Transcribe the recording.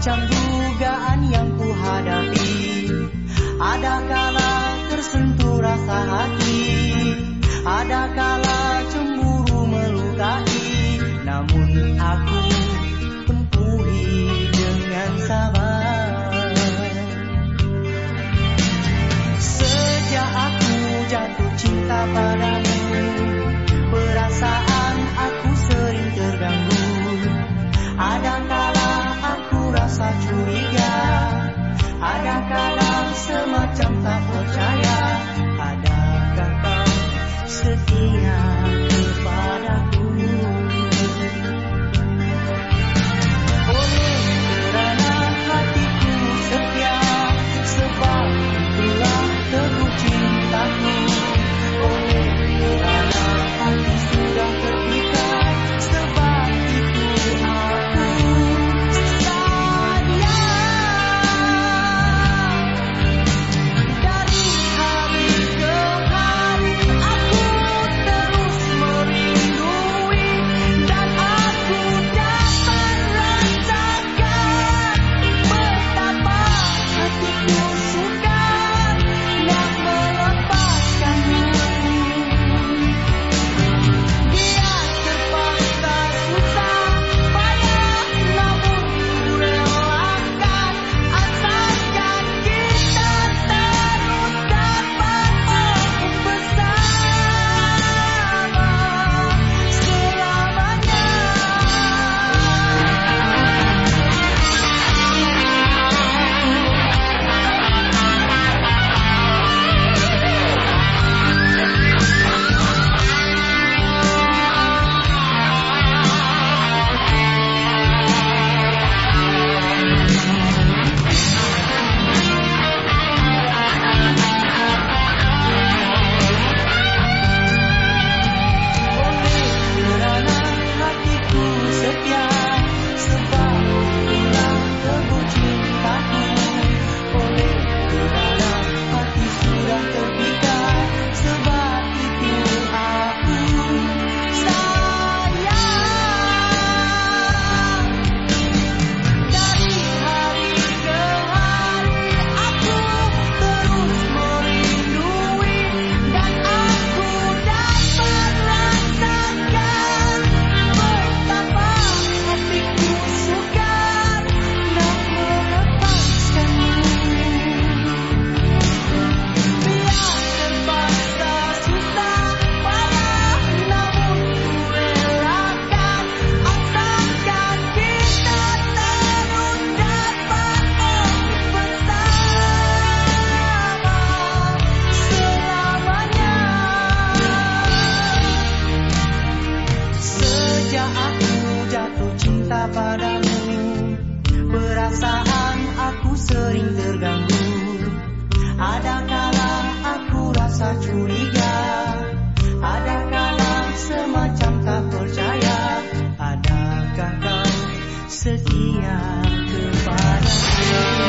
macam dugaan yang kuhadapi Ada kala tersentuh rasa hati? Ada kala cemburu melukai? Namun aku tempuhi dengan sabar. Sejak aku jatuh cinta padamu Perasaan 什么长大回家？Aku jatuh cinta padamu Perasaan aku sering terganggu. Ada kala aku rasa curiga? Ada kala semacam tak percaya? Adakah kau setia kepadaku